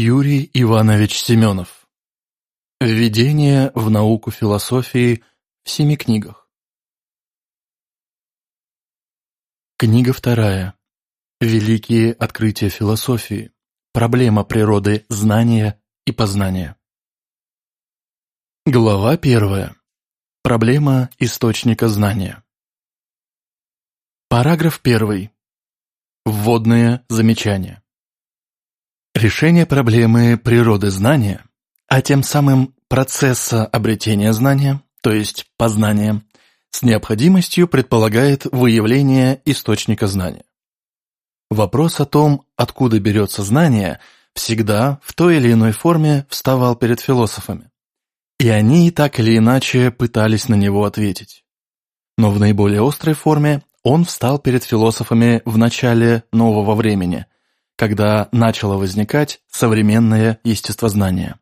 Юрий Иванович Семенов. Введение в науку философии в семи книгах. Книга вторая. Великие открытия философии. Проблема природы знания и познания. Глава первая. Проблема источника знания. Параграф первый. Вводные замечания. Решение проблемы природы знания, а тем самым процесса обретения знания, то есть познания, с необходимостью предполагает выявление источника знания. Вопрос о том, откуда берется знание, всегда в той или иной форме вставал перед философами. И они так или иначе пытались на него ответить. Но в наиболее острой форме он встал перед философами в начале нового времени – когда начало возникать современное естествознание.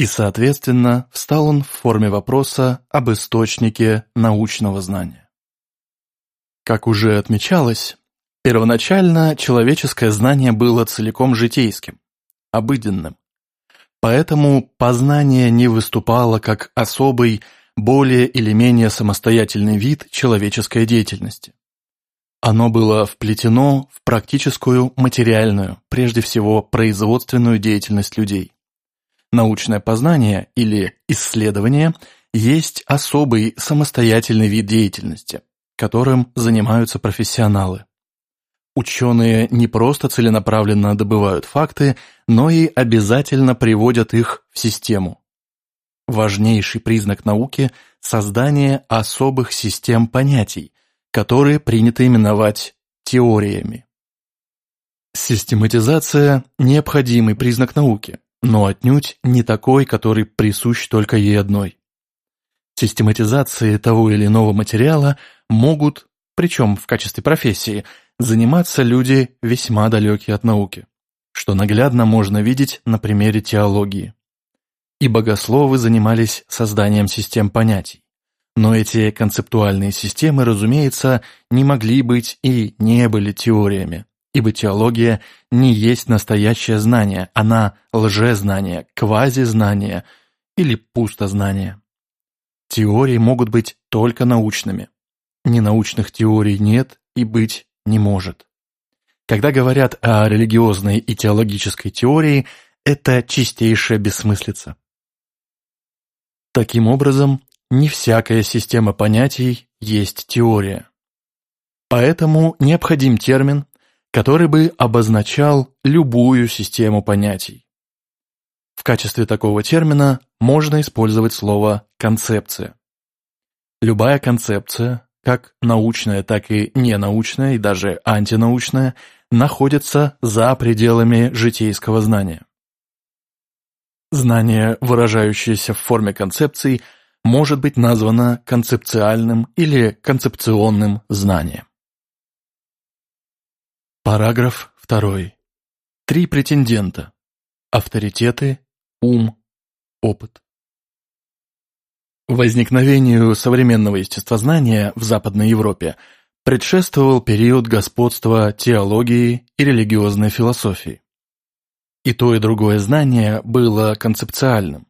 И, соответственно, встал он в форме вопроса об источнике научного знания. Как уже отмечалось, первоначально человеческое знание было целиком житейским, обыденным. Поэтому познание не выступало как особый, более или менее самостоятельный вид человеческой деятельности. Оно было вплетено в практическую материальную, прежде всего производственную деятельность людей. Научное познание или исследование есть особый самостоятельный вид деятельности, которым занимаются профессионалы. Ученые не просто целенаправленно добывают факты, но и обязательно приводят их в систему. Важнейший признак науки – создание особых систем понятий, которые принято именовать теориями. Систематизация – необходимый признак науки, но отнюдь не такой, который присущ только ей одной. Систематизацией того или иного материала могут, причем в качестве профессии, заниматься люди весьма далекие от науки, что наглядно можно видеть на примере теологии. И богословы занимались созданием систем понятий. Но эти концептуальные системы, разумеется, не могли быть и не были теориями, ибо теология не есть настоящее знание, она лжезнание, квазизнание или пустознание. Теории могут быть только научными. Ненаучных теорий нет и быть не может. Когда говорят о религиозной и теологической теории, это чистейшая бессмыслица. Таким образом, не всякая система понятий есть теория. Поэтому необходим термин, который бы обозначал любую систему понятий. В качестве такого термина можно использовать слово «концепция». Любая концепция, как научная, так и ненаучная и даже антинаучная, находится за пределами житейского знания. Знание, выражающееся в форме концепций – может быть названо концепциальным или концепционным знанием. Параграф 2. Три претендента. Авторитеты, ум, опыт. Возникновению современного естествознания в Западной Европе предшествовал период господства теологии и религиозной философии. И то, и другое знание было концепциальным.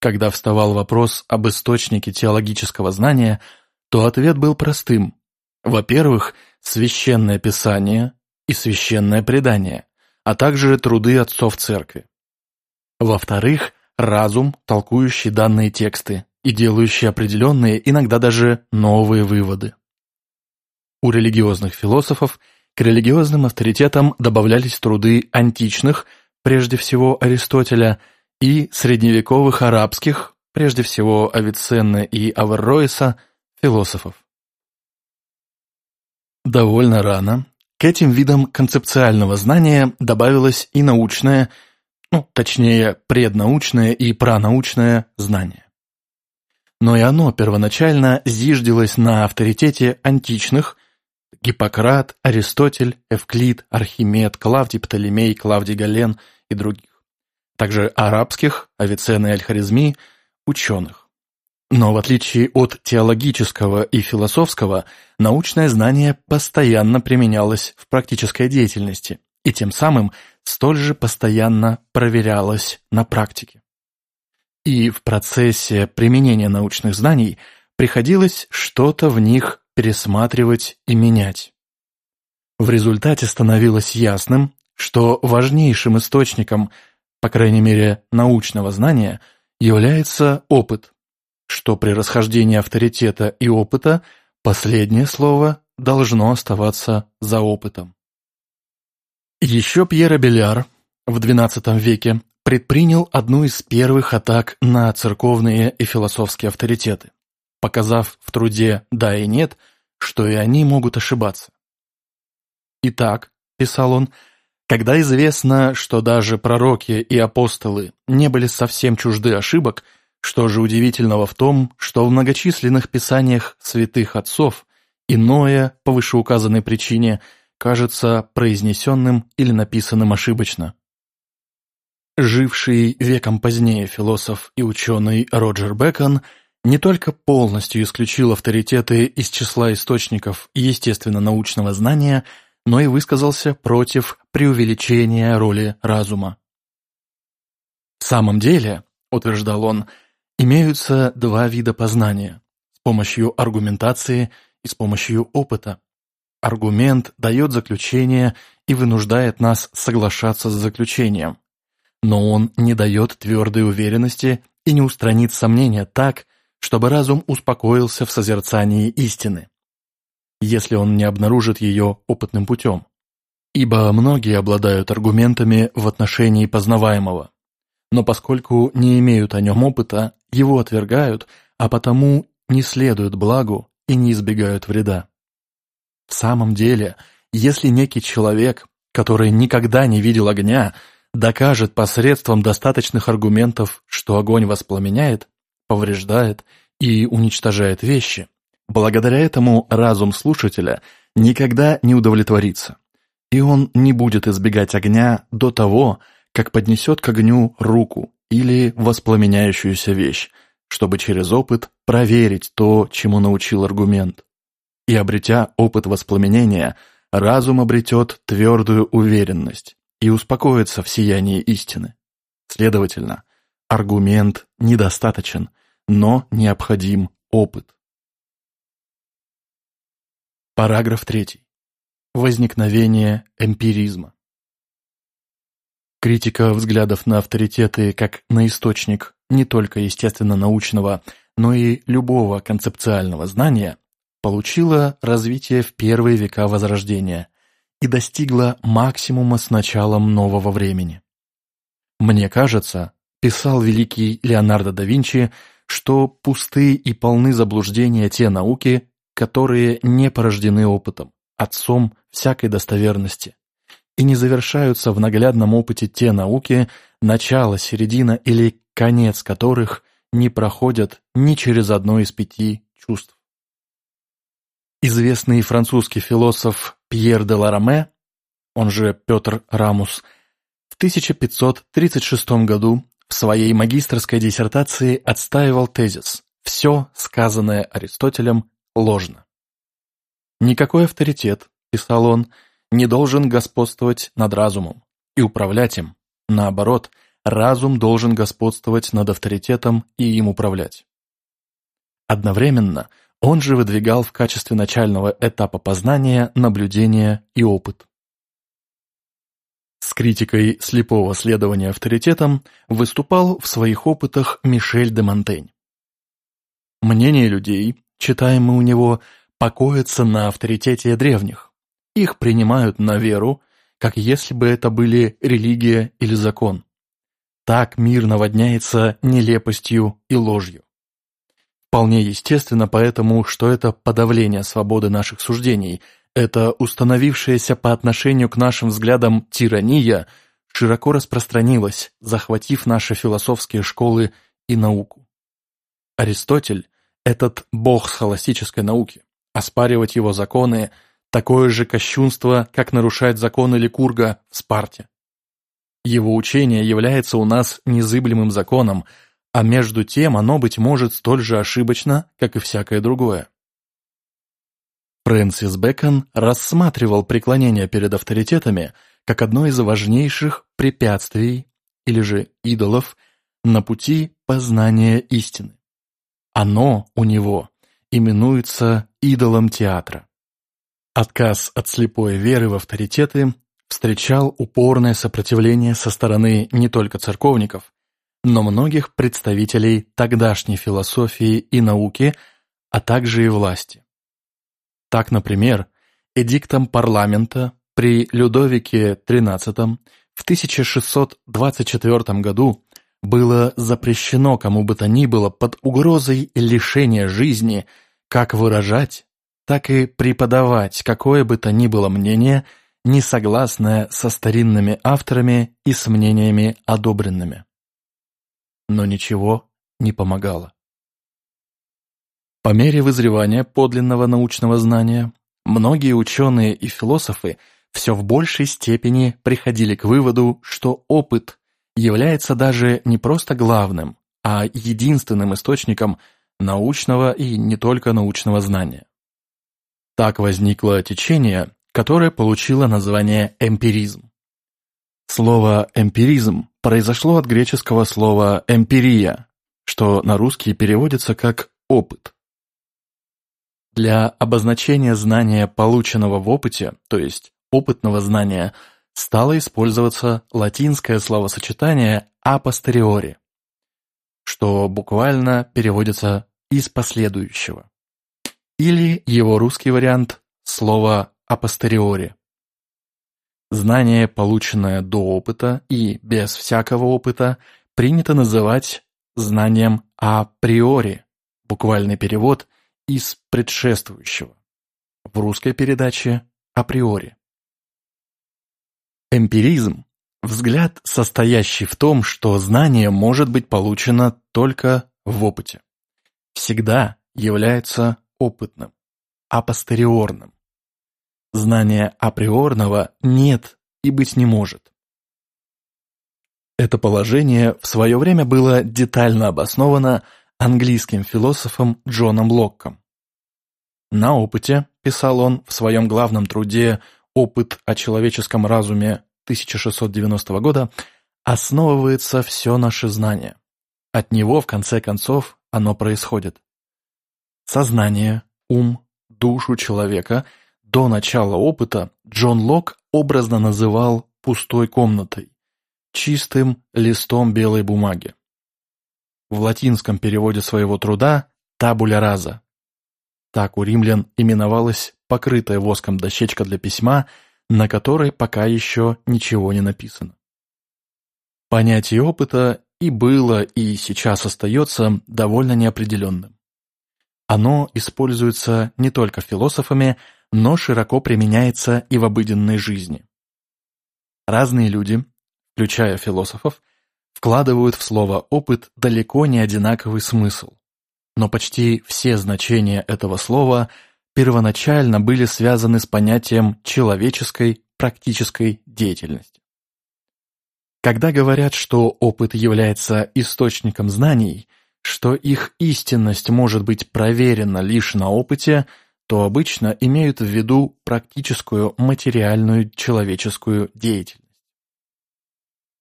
Когда вставал вопрос об источнике теологического знания, то ответ был простым. Во-первых, священное писание и священное предание, а также труды отцов церкви. Во-вторых, разум, толкующий данные тексты и делающий определенные, иногда даже новые выводы. У религиозных философов к религиозным авторитетам добавлялись труды античных, прежде всего Аристотеля, и средневековых арабских, прежде всего Авиценны и Аверроиса, философов. Довольно рано к этим видам концепциального знания добавилось и научное, ну, точнее, преднаучное и пранаучное знание. Но и оно первоначально зиждилось на авторитете античных Гиппократ, Аристотель, Эвклид, Архимед, Клавдий Птолемей, Клавдий Гален и других также арабских, Авиценна и Аль-Харизми, ученых. Но в отличие от теологического и философского, научное знание постоянно применялось в практической деятельности и тем самым столь же постоянно проверялось на практике. И в процессе применения научных знаний приходилось что-то в них пересматривать и менять. В результате становилось ясным, что важнейшим источником, по крайней мере, научного знания, является опыт, что при расхождении авторитета и опыта последнее слово должно оставаться за опытом. Еще Пьер Абеляр в XII веке предпринял одну из первых атак на церковные и философские авторитеты, показав в труде «да» и «нет», что и они могут ошибаться. «Итак», — писал он, — «когда известно, что даже пророки и апостолы не были совсем чужды ошибок, что же удивительного в том, что в многочисленных писаниях святых отцов иное, по вышеуказанной причине, кажется произнесенным или написанным ошибочно. Живший веком позднее философ и ученый Роджер Бекон не только полностью исключил авторитеты из числа источников естественно-научного знания, но и высказался против преувеличения роли разума. В самом деле, утверждал он, имеются два вида познания – с помощью аргументации и с помощью опыта. Аргумент дает заключение и вынуждает нас соглашаться с заключением, но он не дает твердой уверенности и не устранит сомнения так, чтобы разум успокоился в созерцании истины, если он не обнаружит ее опытным путем. Ибо многие обладают аргументами в отношении познаваемого, но поскольку не имеют о нем опыта, его отвергают, а потому не следуют благу и не избегают вреда. В самом деле, если некий человек, который никогда не видел огня, докажет посредством достаточных аргументов, что огонь воспламеняет, повреждает и уничтожает вещи, благодаря этому разум слушателя никогда не удовлетворится, и он не будет избегать огня до того, как поднесет к огню руку или воспламеняющуюся вещь, чтобы через опыт проверить то, чему научил аргумент. И обретя опыт воспламенения, разум обретет твердую уверенность и успокоится в сиянии истины. Следовательно, аргумент недостаточен, но необходим опыт. Параграф 3. Возникновение эмпиризма. Критика взглядов на авторитеты как на источник не только естественно-научного, но и любого концепциального знания получила развитие в первые века Возрождения и достигла максимума с началом нового времени. Мне кажется, писал великий Леонардо да Винчи, что пусты и полны заблуждения те науки, которые не порождены опытом, отцом всякой достоверности, и не завершаются в наглядном опыте те науки, начало, середина или конец которых не проходят ни через одно из пяти чувств. Известный французский философ Пьер де Лараме, он же Петр Рамус, в 1536 году в своей магистрской диссертации отстаивал тезис «Все, сказанное Аристотелем, ложно». «Никакой авторитет», — писал он, — «не должен господствовать над разумом и управлять им. Наоборот, разум должен господствовать над авторитетом и им управлять». Одновременно он же выдвигал в качестве начального этапа познания наблюдение и опыт. С критикой слепого следования авторитетам выступал в своих опытах Мишель де Монтень. Мнение людей, читаемые у него, покоятся на авторитете древних. Их принимают на веру, как если бы это были религия или закон. Так мир наводняется нелепостью и ложью. Вполне естественно поэтому, что это подавление свободы наших суждений – эта установившаяся по отношению к нашим взглядам тирания широко распространилась, захватив наши философские школы и науку. Аристотель, этот бог схоластической науки, оспаривать его законы – такое же кощунство, как нарушать законы Ликурга в Спарте. Его учение является у нас незыблемым законом, а между тем оно, быть может, столь же ошибочно, как и всякое другое. Фрэнсис Бэкон рассматривал преклонение перед авторитетами как одно из важнейших препятствий или же идолов на пути познания истины. Оно у него именуется идолом театра. Отказ от слепой веры в авторитеты встречал упорное сопротивление со стороны не только церковников, но многих представителей тогдашней философии и науки, а также и власти. Так, например, эдиктом парламента при Людовике XIII в 1624 году было запрещено кому бы то ни было под угрозой лишения жизни как выражать, так и преподавать какое бы то ни было мнение, не согласное со старинными авторами и с мнениями одобренными. Но ничего не помогало. По мере вызревания подлинного научного знания, многие ученые и философы все в большей степени приходили к выводу, что опыт является даже не просто главным, а единственным источником научного и не только научного знания. Так возникло течение, которое получило название эмпиризм. Слово «эмпиризм» произошло от греческого слова «эмпирия», что на русский переводится как «опыт». Для обозначения знания, полученного в опыте, то есть опытного знания, стало использоваться латинское словосочетание «a posteriori», что буквально переводится «из последующего». Или его русский вариант слова «a posteriori». Знание, полученное до опыта и без всякого опыта, принято называть знанием априори, буквальный перевод «из предшествующего». В русской передаче «априори». Эмпиризм – взгляд, состоящий в том, что знание может быть получено только в опыте. Всегда является опытным, апостериорным. Знания априорного нет и быть не может. Это положение в свое время было детально обосновано английским философом Джоном Локком. На опыте, писал он в своем главном труде «Опыт о человеческом разуме» 1690 года, основывается все наше знание. От него, в конце концов, оно происходит. Сознание, ум, душу человека до начала опыта Джон Лок образно называл пустой комнатой, чистым листом белой бумаги. В латинском переводе своего труда «табуля раза». Так у римлян именовалась покрытая воском дощечка для письма, на которой пока еще ничего не написано. Понятие опыта и было, и сейчас остается довольно неопределенным. Оно используется не только философами, но широко применяется и в обыденной жизни. Разные люди, включая философов, вкладывают в слово «опыт» далеко не одинаковый смысл. Но почти все значения этого слова первоначально были связаны с понятием человеческой практической деятельности. Когда говорят, что опыт является источником знаний, что их истинность может быть проверена лишь на опыте, то обычно имеют в виду практическую материальную человеческую деятельность.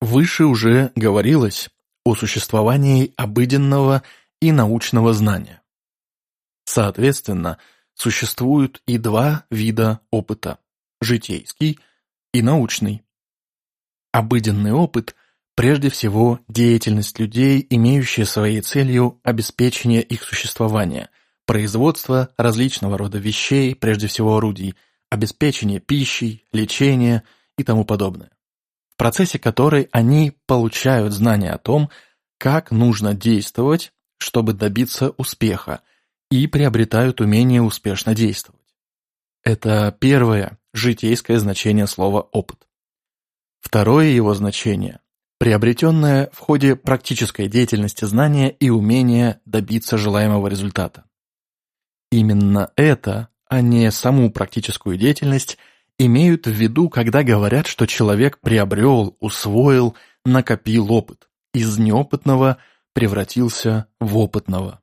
Выше уже говорилось о существовании обыденного и научного знания. Соответственно, существуют и два вида опыта – житейский и научный. Обыденный опыт – прежде всего деятельность людей, имеющая своей целью обеспечение их существования, производство различного рода вещей, прежде всего орудий, обеспечение пищей, лечения и тому подобное, в процессе которой они получают знания о том, как нужно действовать, чтобы добиться успеха, и приобретают умение успешно действовать. Это первое житейское значение слова «опыт». Второе его значение – приобретенное в ходе практической деятельности знания и умение добиться желаемого результата. Именно это, а не саму практическую деятельность, имеют в виду, когда говорят, что человек приобрел, усвоил, накопил опыт, из неопытного превратился в опытного.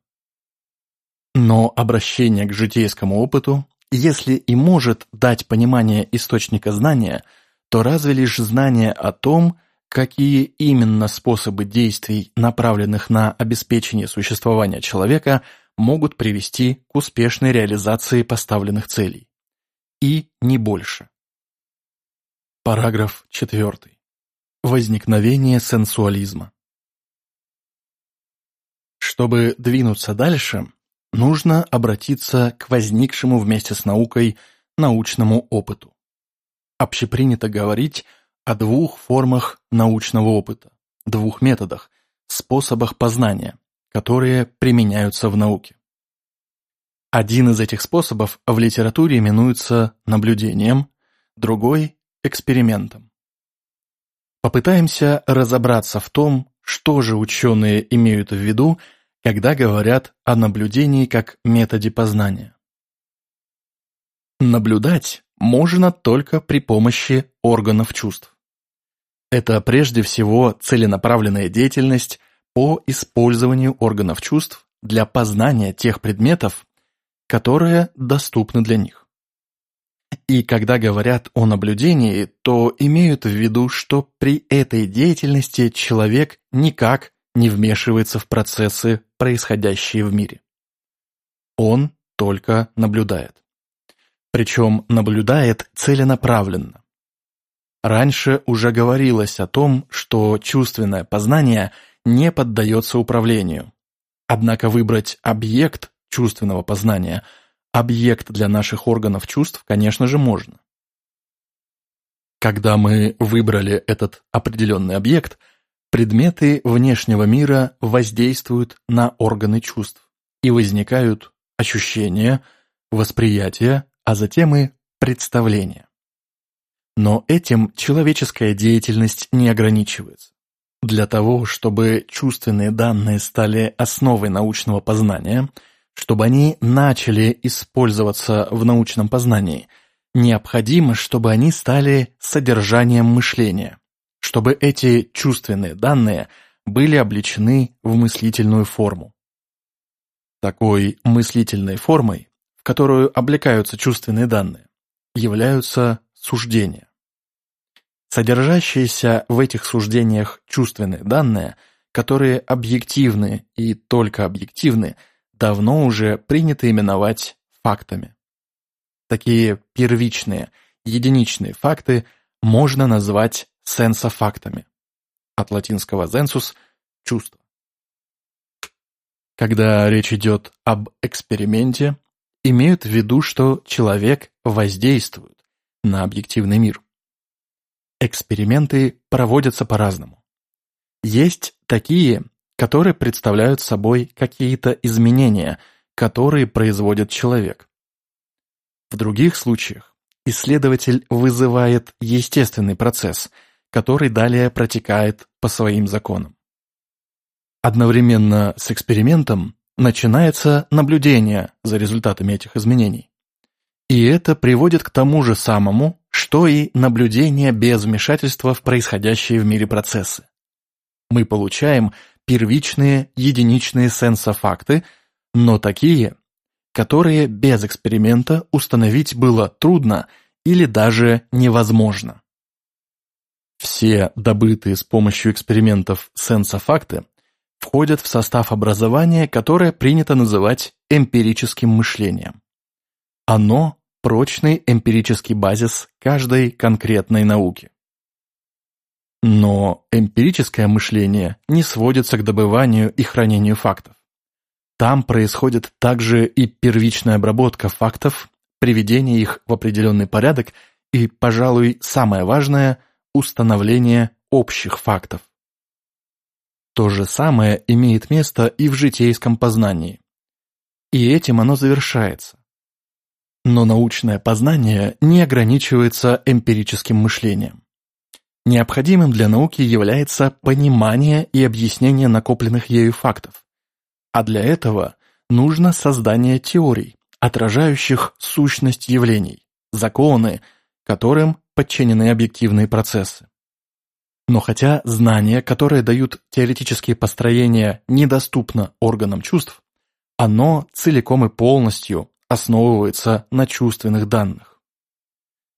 Но обращение к житейскому опыту, если и может дать понимание источника знания, то разве лишь знание о том, какие именно способы действий, направленных на обеспечение существования человека, могут привести к успешной реализации поставленных целей. И не больше. Параграф 4. Возникновение сенсуализма. Чтобы двинуться дальше, нужно обратиться к возникшему вместе с наукой научному опыту. Общепринято говорить о двух формах научного опыта, двух методах, способах познания, которые применяются в науке. Один из этих способов в литературе именуется наблюдением, другой – экспериментом. Попытаемся разобраться в том, что же ученые имеют в виду, когда говорят о наблюдении как методе познания. Наблюдать можно только при помощи органов чувств. Это прежде всего целенаправленная деятельность по использованию органов чувств для познания тех предметов, которые доступны для них. И когда говорят о наблюдении, то имеют в виду, что при этой деятельности человек никак не вмешивается в процессы, происходящие в мире. Он только наблюдает причем наблюдает целенаправленно. Раньше уже говорилось о том, что чувственное познание не поддается управлению. Однако выбрать объект чувственного познания, объект для наших органов чувств, конечно же, можно. Когда мы выбрали этот определенный объект, предметы внешнего мира воздействуют на органы чувств, и возникают ощущения, восприятие, а затем и представление. Но этим человеческая деятельность не ограничивается. Для того, чтобы чувственные данные стали основой научного познания, чтобы они начали использоваться в научном познании, необходимо, чтобы они стали содержанием мышления, чтобы эти чувственные данные были обличены в мыслительную форму. Такой мыслительной формой которую облекаются чувственные данные, являются суждения. Содержащиеся в этих суждениях чувственные данные, которые объективны и только объективны, давно уже принято именовать фактами. Такие первичные, единичные факты можно назвать сенсофактами. От латинского sensus – чувство. Когда речь идет об эксперименте, имеют в виду, что человек воздействует на объективный мир. Эксперименты проводятся по-разному. Есть такие, которые представляют собой какие-то изменения, которые производит человек. В других случаях исследователь вызывает естественный процесс, который далее протекает по своим законам. Одновременно с экспериментом начинается наблюдение за результатами этих изменений. И это приводит к тому же самому, что и наблюдение без вмешательства в происходящие в мире процессы. Мы получаем первичные единичные сенсофакты, но такие, которые без эксперимента установить было трудно или даже невозможно. Все добытые с помощью экспериментов сенсофакты входят в состав образования, которое принято называть эмпирическим мышлением. Оно – прочный эмпирический базис каждой конкретной науки. Но эмпирическое мышление не сводится к добыванию и хранению фактов. Там происходит также и первичная обработка фактов, приведение их в определенный порядок и, пожалуй, самое важное – установление общих фактов. То же самое имеет место и в житейском познании. И этим оно завершается. Но научное познание не ограничивается эмпирическим мышлением. Необходимым для науки является понимание и объяснение накопленных ею фактов. А для этого нужно создание теорий, отражающих сущность явлений, законы, которым подчинены объективные процессы. Но хотя знания, которые дают теоретические построения, недоступно органам чувств, оно целиком и полностью основывается на чувственных данных.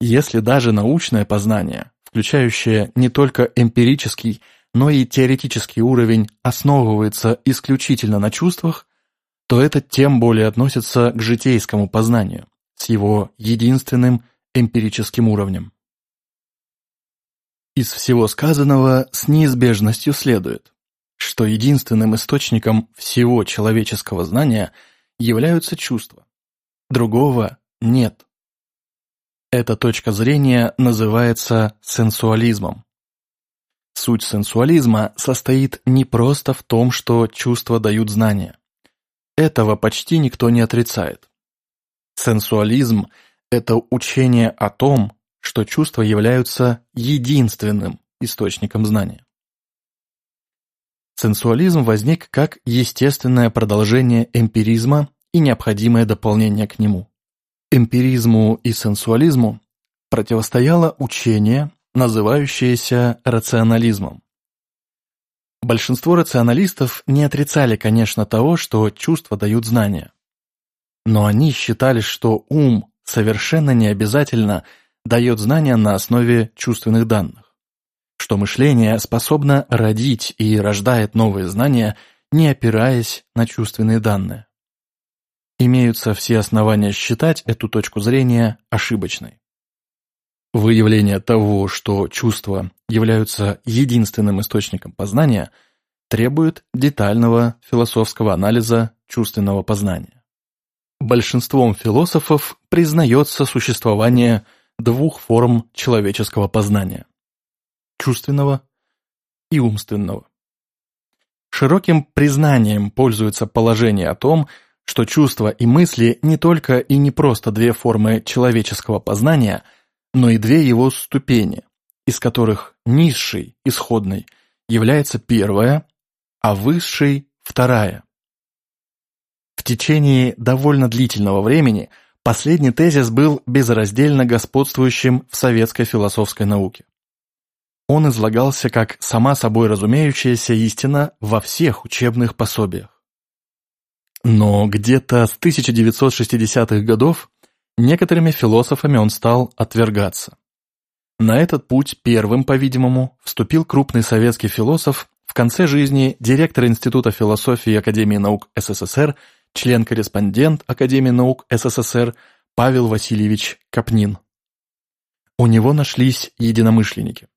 Если даже научное познание, включающее не только эмпирический, но и теоретический уровень, основывается исключительно на чувствах, то это тем более относится к житейскому познанию с его единственным эмпирическим уровнем. Из всего сказанного с неизбежностью следует, что единственным источником всего человеческого знания являются чувства. Другого нет. Эта точка зрения называется сенсуализмом. Суть сенсуализма состоит не просто в том, что чувства дают знания. Этого почти никто не отрицает. Сенсуализм – это учение о том, что чувства являются единственным источником знания. Сенсуализм возник как естественное продолжение эмпиризма и необходимое дополнение к нему. Эмпиризму и сенсуализму противостояло учение, называющееся рационализмом. Большинство рационалистов не отрицали, конечно, того, что чувства дают знания. Но они считали, что ум совершенно не обязательно дает знания на основе чувственных данных, что мышление способно родить и рождает новые знания, не опираясь на чувственные данные. Имеются все основания считать эту точку зрения ошибочной. Выявление того, что чувства являются единственным источником познания, требует детального философского анализа чувственного познания. Большинством философов признается существование двух форм человеческого познания – чувственного и умственного. Широким признанием пользуется положение о том, что чувства и мысли не только и не просто две формы человеческого познания – но и две его ступени, из которых низшей, исходной, является первая, а высшей – вторая. Течение довольно длительного времени последний тезис был безраздельно господствующим в советской философской науке. Он излагался как сама собой разумеющаяся истина во всех учебных пособиях. Но где-то с 1960-х годов Некоторыми философами он стал отвергаться. На этот путь первым, по-видимому, вступил крупный советский философ, в конце жизни директор Института философии Академии наук СССР, член-корреспондент Академии наук СССР Павел Васильевич Капнин. У него нашлись единомышленники.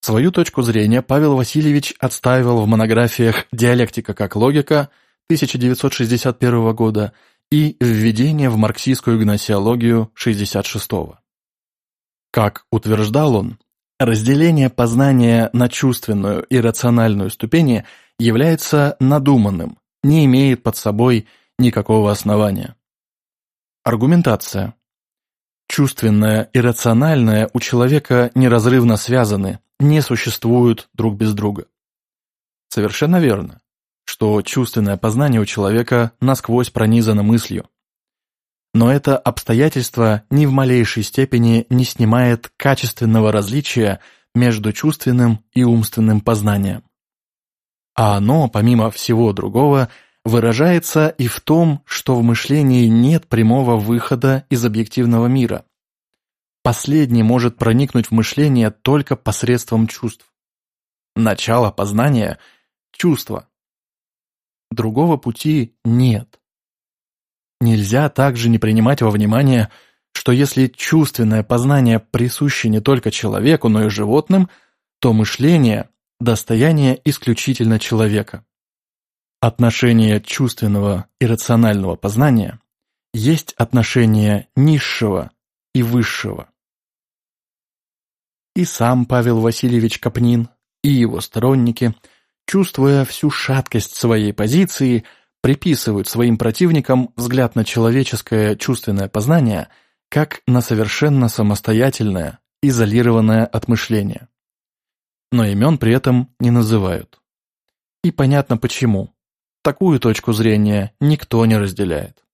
Свою точку зрения Павел Васильевич отстаивал в монографиях «Диалектика как логика» 1961 года и «Введение в марксистскую гносеологию 66-го». Как утверждал он, разделение познания на чувственную и рациональную ступени является надуманным, не имеет под собой никакого основания. Аргументация. Чувственное и рациональное у человека неразрывно связаны, не существуют друг без друга. Совершенно верно что чувственное познание у человека насквозь пронизано мыслью. Но это обстоятельство ни в малейшей степени не снимает качественного различия между чувственным и умственным познанием. А оно, помимо всего другого, выражается и в том, что в мышлении нет прямого выхода из объективного мира. Последний может проникнуть в мышление только посредством чувств. Начало познания – чувство. Другого пути нет. Нельзя также не принимать во внимание, что если чувственное познание присуще не только человеку, но и животным, то мышление – достояние исключительно человека. Отношение чувственного и рационального познания есть отношение низшего и высшего. И сам Павел Васильевич Капнин, и его сторонники – чувствуя всю шаткость своей позиции, приписывают своим противникам взгляд на человеческое чувственное познание как на совершенно самостоятельное, изолированное от мышления. Но имен при этом не называют. И понятно почему. Такую точку зрения никто не разделяет.